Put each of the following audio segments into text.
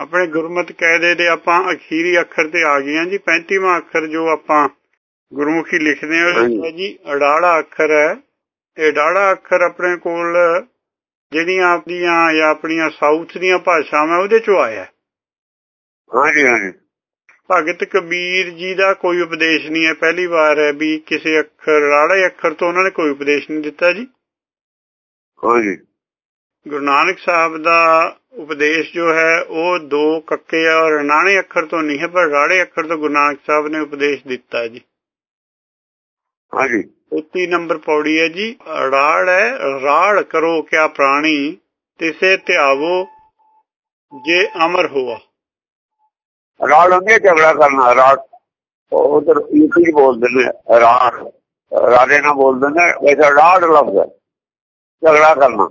ਆਪਣੇ ਗੁਰਮਤ ਕਾਇਦੇ ਦੇ ਆਪਾਂ ਅਖੀਰੀ ਅੱਖਰ ਤੇ ਆ ਗਏ ਹਾਂ ਜੀ 35ਵਾਂ ਅੱਖਰ ਜੋ ਆਪਾਂ ਗੁਰਮੁਖੀ ਲਿਖਦੇ ਹਾਂ ਜੀ ਅੜਾੜਾ ਅੱਖਰ ਹੈ। ਇਹ ਅੜਾੜਾ ਅੱਖਰ ਆਪਣੇ ਕੋਲ ਜਿਹੜੀਆਂ ਆਪਣੀਆਂ ਜਾਂ ਆਪਣੀਆਂ ਸਾਊਥ ਦੀਆਂ ਭਾਸ਼ਾਵਾਂ ਉਹਦੇ ਚੋਂ ਆਇਆ। ਹਾਂਜੀ ਹਾਂਜੀ। ਭਗਤ ਕਬੀਰ ਜੀ ਦਾ ਕੋਈ ਉਪਦੇਸ਼ ਨਹੀਂ ਹੈ ਪਹਿਲੀ ਵਾਰ ਹੈ ਵੀ ਕਿਸੇ ਅੱਖਰ ਰਾੜੇ ਅੱਖਰ ਤੋਂ ਉਹਨਾਂ ਨੇ ਕੋਈ ਉਪਦੇਸ਼ ਨਹੀਂ ਦਿੱਤਾ ਜੀ। ਹਾਂਜੀ। ਗੁਰੂ ਨਾਨਕ ਸਾਹਿਬ ਦਾ ਉਪਦੇਸ਼ ਜੋ ਹੈ ਉਹ ਦੋ ਕੱਕੇ ਔਰ ਨਾਣੇ ਅੱਖਰ ਤੋਂ ਨਹੀਂ ਹੈ ਪਰ ਰਾੜੇ ਅੱਖਰ ਤੋਂ ਗੁਰੂ ਨਾਨਕ ਸਾਹਿਬ ਨੇ ਉਪਦੇਸ਼ ਦਿੱਤਾ ਜੀ। ਹਾਂਜੀ। 33 ਨੰਬਰ ਪੌੜੀ ਹੈ ਜੀ। ਰਾੜ ਹੈ ਰਾੜ ਕਰੋ ਕਿਆ ਪ੍ਰਾਣੀ ਤਿਸੇ ਧਿਆਵੋ ਜੇ ਅਮਰ ਹੋਆ। ਰਾੜ ਹੁੰਦੀ ਹੈ ਝਗੜਾ ਕਰਨਾ ਰਾੜ। ਉਧਰ ਯੂਪੀ ਬੋਲਦੇ ਨੇ ਰਾੜ। ਰਾੜੇ ਨਾਲ ਬੋਲਦੇ ਨੇ ਵੈਸੇ ਰਾੜ ਲਫ਼ਜ਼ ਹੈ। ਝਗੜਾ ਕਰਨਾ।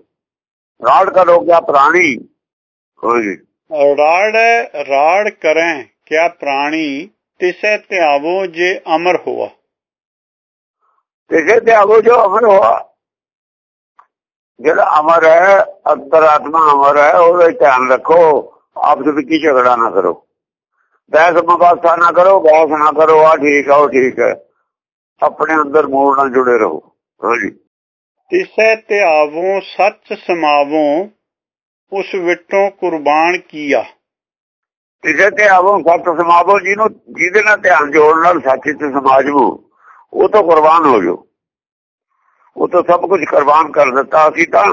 ਰਾੜ ਕਰੋ ਕਿਆ ਪ੍ਰਾਣੀ? ਹਾਂਜੀ ਰਾੜ ਰਾੜ ਕਰੈ ਕਿਆ ਪ੍ਰਾਣੀ? ਤਿਸੇ ਧਿਆਵੋ ਜੇ ਅਮਰ ਹੋਆ। ਕਿਸੇ ਤੇ ਆਗੋ ਜੋ ਅਮਰ ਹੋਆ। ਜਿਹੜਾ ਅਮਰ ਹੈ ਅੰਤਰਾਤਮਾ ਅਮਰ ਹੈ ਉਹਦਾ ਧਿਆਨ ਰੱਖੋ। ਆਪਸ ਵਿੱਚ ਹੀ ਝਗੜਾ ਨਾ ਕਰੋ। ਬਹਿਸ ਮੁਬਾਸਾ ਨਾ ਕਰੋ ਬਹਿਸ ਨਾ ਕਰੋ ਆ ਠੀਕ ਆ ਉਹ ਠੀਕ ਹੈ ਆਪਣੇ ਅੰਦਰ ਮੂਲ ਨਾਲ ਜੁੜੇ ਰਹੋ। ਹਾਂਜੀ ਤਿਸੈ ਧਿਆਵੋ ਸੱਚ ਸਮਾਵੋ ਉਸ ਵਿਟੋਂ ਕੁਰਬਾਨ ਕੀਆ। ਕਿਸੇ ਤੇ ਆਵੋ ਸਤ ਸਮਾਵੋ ਜਿਹਨੂੰ ਜਿਹਦੇ ਨਾਲ ਧਿਆਨ ਜੋੜਨ ਨਾਲ ਸੱਚ ਤੇ ਸਮਾਜ ਉਹ ਤੋਂ ਕੁਰਬਾਨ ਹੋ ਜਾਓ। ਉਹ ਤਾਂ ਸਭ ਕੁਝ ਕੁਰਬਾਨ ਕਰ ਦਿੱਤਾ ਅਸੀਂ ਤਾਂ।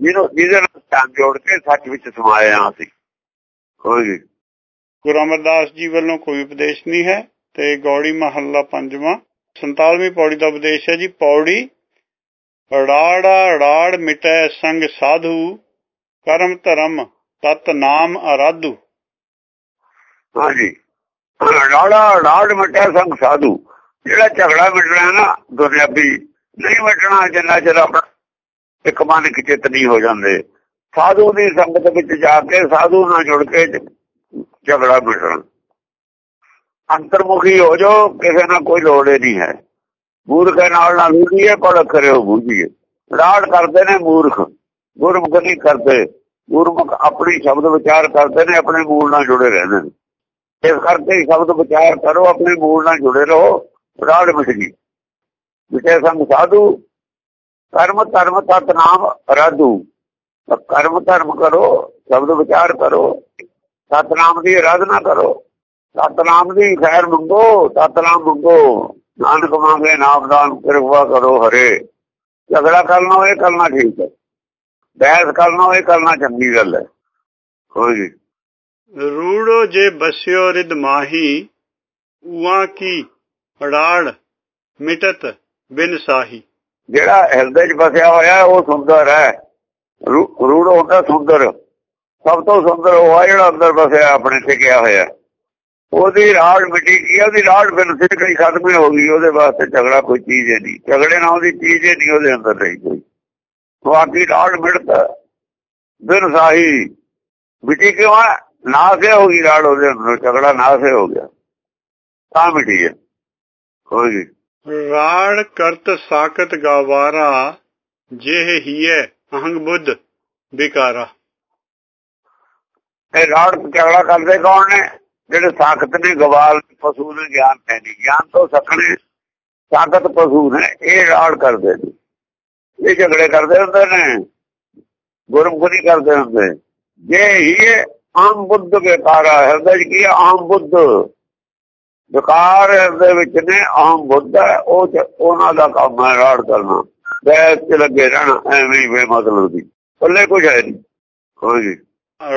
ਜਿਹਨੂੰ ਜਿਹਦੇ ਨਾਲ ਧਿਆਨ ਜੋੜ ਕੇ ਸੱਚ ਵਿੱਚ ਸਮਾਏ ਹਾਂ ਅਸੀਂ। ਹਾਂਜੀ ਗੁਰੂ ਅਮਰਦਾਸ ਜੀ ਵੱਲੋਂ ਕੋਈ ਉਪਦੇਸ਼ ਨਹੀਂ ਹੈ ਤੇ ਗੌੜੀ ਮਹੱਲਾ ਪੰਜਵਾਂ 47ਵੀਂ ਪੌੜੀ ਦਾ ਉਪਦੇਸ਼ ਹੈ ਜੀ ਪੌੜੀ ਰਾੜਾ ਰਾੜ ਮਿਟੈ ਸੰਗ ਸਾਧੂ, ਕਰਮ ਧਰਮ ਤਤ ਨਾਮ ਅਰਾਧੂ। ਹਾਂਜੀ। ਲਾੜਾ ਲਾੜ ਮਟਿਆ ਸੰਗ ਸਾਧੂ। ਜਿਹੜਾ ਝਗੜਾ ਮਿਟਣਾ ਨਾ ਦੁਨਿਆਵੀ ਨਹੀਂ ਮਿਟਣਾ ਜਿੰਨਾ ਚਿਰ ਆਪਣਾ ਇੱਕ ਮਨ ਇੱਕ ਨਹੀਂ ਹੋ ਜਾਂਦੇ। ਸਾਧੂ ਦੀ ਸੰਗਤ ਵਿੱਚ ਜਾ ਕੇ ਸਾਧੂ ਨਾਲ ਜੁੜ ਕੇ ਝਗੜਾ ਮਿਟਣਾ। ਅੰਤਰਮੁਖੀ ਹੋ ਜਾਓ, ਕਿਸੇ ਨਾਲ ਕੋਈ ਲੋੜ ਹੀ ਨਹੀਂ ਹੈ। ਮੂਰਖ ਨਾਲ ਨਾ ਲੂਦੀਏ ਪੜ ਕਰਿਓ ਬੂਝੀਏ। ਰਾੜ ਕਰਦੇ ਨੇ ਮੂਰਖ। ਗੁਰਮੁਖ ਨਹੀਂ ਕਰਦੇ। ਗੁਰਮੁਖ ਆਪਣੀ ਸ਼ਬਦ ਵਿਚਾਰ ਕਰਦੇ ਨੇ, ਆਪਣੇ ਮੂਲ ਨਾਲ ਜੁੜੇ ਰਹਿੰਦੇ ਨੇ। ਇਸ ਕਰਕੇ ਸ਼ਬਦ ਵਿਚਾਰ ਕਰੋ, ਆਪਣੇ ਮੂਲ ਨਾਲ ਜੁੜੇ ਰਹੋ ਰਾੜ ਮਿਟ ਗਈ। ਵਿਟੇ ਸੰਗ ਸਾਧੂ ਕਰਮ ਧਰਮ ਤਤ ਨਾਮ ਅਰਾਧੂ। ਕਰਮ, ਧਰਮ ਕਰੋ, ਸ਼ਬਦ ਵਿਚਾਰ ਕਰੋ। ਸਤਨਾਮ ਦੀ ਆਰਾਧਨਾ ਕਰੋ। ਸਤਨਾਮ ਦੀ ਖੈਰ ਮੰਗੋ ਸਤਨਾਮ ਮੰਗੋ। ਨਾਨਕ ਮੰਗੇ ਨਾਮਦਾਨ ਕਿਰਪਾ ਕਰੋ ਹਰੇ। ਝਗੜਾ ਕਰਨਾ ਹੋਏ ਕਰਨਾ ਠੀਕ ਹੈ। ਬਹਿਸ ਕਰਨਾ ਹੋਏ ਕਰਨਾ ਚੰਗੀ ਗੱਲ ਹੈ। ਹਾਂਜੀ ਰੂੜੋ ਜੇ ਬਸਿਓ ਰਿਦ ਮਾਹੀ। ਉਆ ਕੀ ਰਾੜ ਮਿਟਤ ਬਿਨ ਸਾਹੀ। ਜਿਹੜਾ ਹਿਰਦੇ 'ਚ ਵਸਿਆ ਹੋਇਆ ਉਹ ਸੁੰਦਰ ਹੈ। ਰੂੜ ਹੁੰਦਾ ਸੁੰਦਰ। ਸਭ ਤੋਂ ਸੁੰਦਰ ਉਹ ਆ ਜਿਹੜਾ ਅੰਦਰ ਵਸਿਆ ਆਪਣੇ ਗਿਆ ਹੋਇਆ। ਉਹਦੀ ਰਾੜ ਮਿਟੀ ਗਈ ਉਹਦੀ ਰਾੜ ਬਿਨ ਸਿਰ ਕਈ ਖਤਮ ਹੀ ਹੋ ਗਈ ਉਹਦੇ ਵਾਸਤੇ ਝਗੜਾ ਕੋਈ ਚੀਜ਼ ਹੀ ਨਹੀਂ। ਝਗੜੇ ਨਾਲ ਉਹਦੀ ਚੀਜ਼ ਹੀ ਨਹੀਂ ਉਹਦੇ ਅੰਦਰ ਰਹੀ ਕੋਈ। ਬਾਕੀ ਰਾੜ ਮਿਟਤ ਬਿਨ ਸਾਹੀ ਮਿਟੀ ਕਿਉਂ ਨਾਸੇ ਹੋ ਗਈ ਰਾੜ ਉਹਦੇ ਅੰਦਰ ਝਗੜਾ ਨਾਸੇ ਹੋ ਗਿਆ। ਤਾਂ ਮਿਟੀ ਹੈ। ਹਾਂਜੀ ਰਾੜ ਕਰਤ ਸਾਖਤ ਗਾਵਾਰਾ ਜੇ ਹੀਏ ਅਹੰਗ ਬੁੱਧ ਵਿਕਾਰਾ। ਇਹ ਰਾੜ ਝਗੜਾ ਕਰਦੇ ਕੌਣ ਨੇ? ਜਿਹੜੇ ਸਾਖਤ ਨੇ ਗਵਾਲ ਪਸ਼ੂ ਨੇ ਗਿਆਨ ਹੈ ਨਹੀਂ। ਗਿਆਨ ਤੋਂ ਸਖਣੇ ਸਾਖਤ ਪਸ਼ੂ ਨੇ, ਇਹ ਰਾੜ ਕਰਦੇ ਨੇ। ਇਹ ਝਗੜੇ ਕਰਦੇ ਹੁੰਦੇ ਨੇ, ਗੁਰਮੁਖੀ ਕਰਦੇ ਹੁੰਦੇ। ਜੇ ਹੀ ਆਮ ਬੁੱਧ ਵਿਕਾਰਾ ਹਿਰਦੇ ਕੀ ਹੈ? ਆਮ ਬੁੱਧ। ਵਿਕਾਰ ਹਿਰਦੇ ਵਿੱਚ ਨੇ, ਆਮ ਬੁੱਧ ਉਹ ਉਹਨਾਂ ਦਾ ਕੰਮ ਹੈ ਰਾੜ ਕਰਨਾ। ਬੈਸ ਚ ਲੱਗੇ ਰਹਿਣਾ, ਐਵੇਂ ਹੀ ਬੇਮਤਲਬ ਦੀ। ਪੱਲੇ ਕੁਝ ਹੈ ਨਹੀਂ। ਹਾਂਜੀ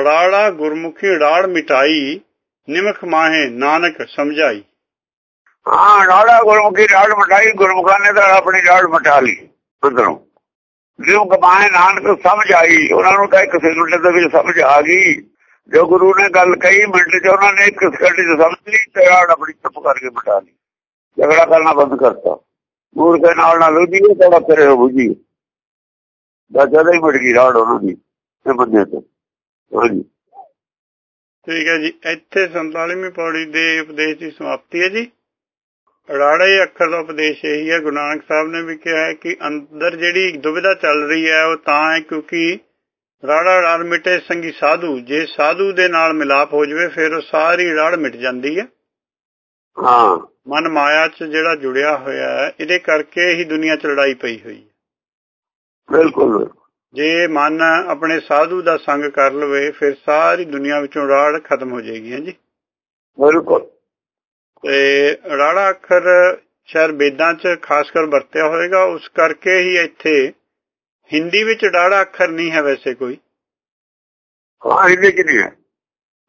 ਰਾੜਾ ਗੁਰਮੁਖੀ ਰਾੜ ਮਿਟਾਈ ਨਿਮਖ ਮਾਹੇ ਨਾਨਕ ਸਮਝਾਈ। ਹਾਂ, ਰਾੜਾ ਗੁਰਮੁਖੀ ਰਾੜ ਮਟਾਈ ਗੁਰਮੁਖਾਂ ਨੇ ਤਾਂ ਆਪਣੀ ਰਾੜ ਮਟਾ ਲਈ ਅੰਦਰੋਂ ਜਿਉਂ ਕਮਾਏ ਨਾਨਕ ਸਮਝ ਆਈ ਉਹਨਾਂ ਨੂੰ ਤਾਂ ਇੱਕ ਸੈਕਿੰਡ ਦੇ ਵਿੱਚ ਸਮਝ ਆ ਗਈ। ਜੋ ਗੁਰੂ ਨੇ ਗੱਲ ਕਹੀ, ਮਿੰਟ ਚ ਉਹਨਾਂ ਨੇ ਇੱਕ ਸਕਿੰਟ ਚ ਸਮਝ ਲਈ ਤੇ ਰਾੜ ਆਪਣੀ ਚੁੱਪ ਕਰਕੇ ਮਟਾ ਲਈ। ਝਗੜਾ ਕਰਨਾ ਬੰਦ ਕਰਤਾ। ਮੂਰਖ ਨਾਲ ਨਾਲ ਲੁੱਜੀ ਥੋੜਾ ਕਰੇ ਹੋ ਬੁਝੀ ਦਾ ਜਦ ਹੀ ਮਿਟ ਗਈ ਰਾੜ ਉਹਨਾਂ ਦੀ, ਤੇ ਬੰਦੇ ਤੋਂ। ਹਾਂਜੀ ਠੀਕ ਹੈ ਜੀ ਇੱਥੇ 47ਵੀਂ ਪੌੜੀ ਦੇ ਉਪਦੇਸ਼ ਦੀ ਸਮਾਪਤੀ ਹੈ ਜੀ। ਰਾੜੇ ਅੱਖਰ ਦਾ ਉਪਦੇਸ਼ ਇਹੀ ਹੈ ਗੁਰੂ ਨਾਨਕ ਸਾਹਿਬ ਨੇ ਵੀ ਕਿਹਾ ਹੈ ਕਿ ਅੰਦਰ ਜਿਹੜੀ ਦੁਬਿਧਾ ਚੱਲ ਰਹੀ ਹੈ ਉਹ ਤਾਂ ਹੈ ਕਿਉਂਕਿ ਰਾੜਾ ਰੜ ਮਿਟੇ ਸੰਗੀ ਸਾਧੂ ਜੇ ਸਾਧੂ ਦੇ ਨਾਲ ਮਿਲਾਪ ਹੋ ਜਵੇ ਫਿਰ ਉਹ ਸਾਰੀ ਰੜ ਮਿਟ ਜਾਂਦੀ ਹੈ। ਹਾਂ। ਮਨ ਮਾਇਆ 'ਚ ਜਿਹੜਾ ਜੁੜਿਆ ਹੋਇਆ ਹੈ ਇਹਦੇ ਕਰਕੇ ਹੀ ਦੁਨੀਆ 'ਚ ਲੜਾਈ ਪਈ ਹੋਈ ਹੈ। ਬਿਲਕੁਲ। ਜੇ ਮਨ ਆਪਣੇ ਸਾਧੂ ਦਾ ਸੰਗ ਕਰ ਲਵੇ ਫਿਰ ਸਾਰੀ ਦੁਨੀਆ ਵਿੱਚੋਂ ਰਾੜ ਖਤਮ ਹੋ ਜਾਏਗੀ ਹਾਂਜੀ ਬਿਲਕੁਲ। ਤੇ ਰਾੜਾ ਅੱਖਰ ਸ਼ਾਇਦ ਵੇਦਾਂ 'ਚ ਖਾਸ ਕਰ ਵਰਤਿਆ ਹੋਵੇਗਾ ਉਸ ਕਰਕੇ ਹੀ ਇੱਥੇ ਹਿੰਦੀ ਵਿੱਚ ਰਾੜਾ ਅੱਖਰ ਨਹੀਂ ਹੈ ਵੈਸੇ ਕੋਈ। ਹਾਂ ਇਹਦੇ ਚ ਨਹੀਂ ਹੈ।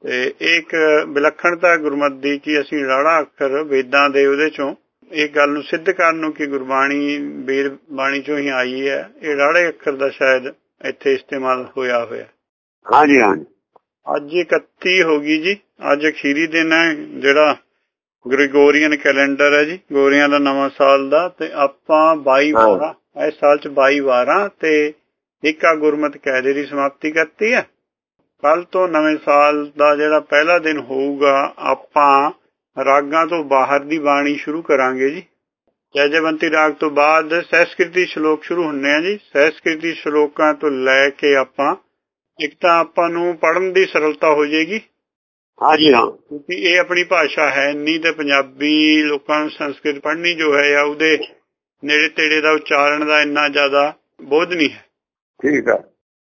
ਤੇ ਇੱਕ ਵਿਲੱਖਣਤਾ ਗੁਰਮਤਿ ਦੀ ਕਿ ਅਸੀਂ ਰਾੜਾ ਅੱਖਰ ਵੇਦਾਂ ਦੇ ਉਹਦੇ ਚੋਂ ਇਹ ਗੱਲ ਨੂੰ ਸਿੱਧ ਕਰਨ ਨੂੰ ਕਿ ਗੁਰਬਾਣੀ ਵੇਦ ਬਾਣੀ ਚੋਂ ਹੀ ਆਈ ਹੈ। ਇਹ ਰਾੜੇ ਅੱਖਰ ਦਾ ਸ਼ਾਇਦ ਇੱਥੇ ਇਸਤੇਮਾਲ ਹੋਇਆ ਹੋਇਆ। ਹਾਂਜੀ ਹਾਂਜੀ। ਅੱਜ 31 ਹੋ ਗਈ ਜੀ। ਅੱਜ ਅਖੀਰੀ ਦਿਨ ਹੈ ਜਿਹੜਾ ਗ੍ਰਿਗੋਰੀਅਨ ਕੈਲੰਡਰ ਹੈ ਜੀ। ਗੋਰੀਆਂ ਦਾ ਨਵਾਂ ਸਾਲ ਦਾ ਤੇ ਆਪਾਂ 22 ਹਾਂ। ਵਾਰਾਂ ਇਸ ਸਾਲ ਚ 22 ਵਾਰਾਂ ਤੇ ਇੱਕਾ ਗੁਰਮਤ ਕਾਇਦੇ ਦੀ ਸਮਾਪਤੀ ਕਰਤੀ ਹੈ। ਕੱਲ ਤੋਂ ਨਵੇਂ ਸਾਲ ਦਾ ਜਿਹੜਾ ਪਹਿਲਾ ਦਿਨ ਹੋਊਗਾ ਆਪਾਂ ਰਾਗਾਂ ਤੋਂ ਬਾਹਰ ਦੀ ਬਾਣੀ ਸ਼ੁਰੂ ਕਰਾਂਗੇ ਜੀ। ਜੈਜਵੰਤੀ ਰਾਗ ਤੋਂ ਬਾਅਦ ਸਹਿਸਕ੍ਰਿਤੀ ਸ਼ਲੋਕ ਸ਼ੁਰੂ ਹੁੰਨੇ ਆ ਜੀ। ਸਹਿਸਕ੍ਰਿਤੀ ਸ਼ਲੋਕਾਂ ਤੋਂ ਲੈ ਕੇ ਆਪਾਂ ਇੱਕ ਤਾਂ ਆਪਾਂ ਨੂੰ ਪੜ੍ਹਨ ਦੀ ਸਰਲਤਾ ਹੋ ਜਾਏਗੀ। ਹਾਂਜੀ ਹਾਂ। ਕਿਉਂਕਿ ਇਹ ਆਪਣੀ ਭਾਸ਼ਾ ਹੈ ਨਹੀਂ ਤੇ ਪੰਜਾਬੀ ਲੋਕਾਂ ਨੂੰ ਸੰਸਕ੍ਰਿਤ ਪੜ੍ਹਨੀ ਜੋ ਹੈ ਆ ਉਹਦੇ ਨੇੜੇ ਤੇੜੇ ਦਾ ਉਚਾਰਨ ਦਾ ਇੰਨਾ ਜ਼ਿਆਦਾ ਬੋਧ ਨਹੀਂ ਹੈ। ਠੀਕ ਹੈ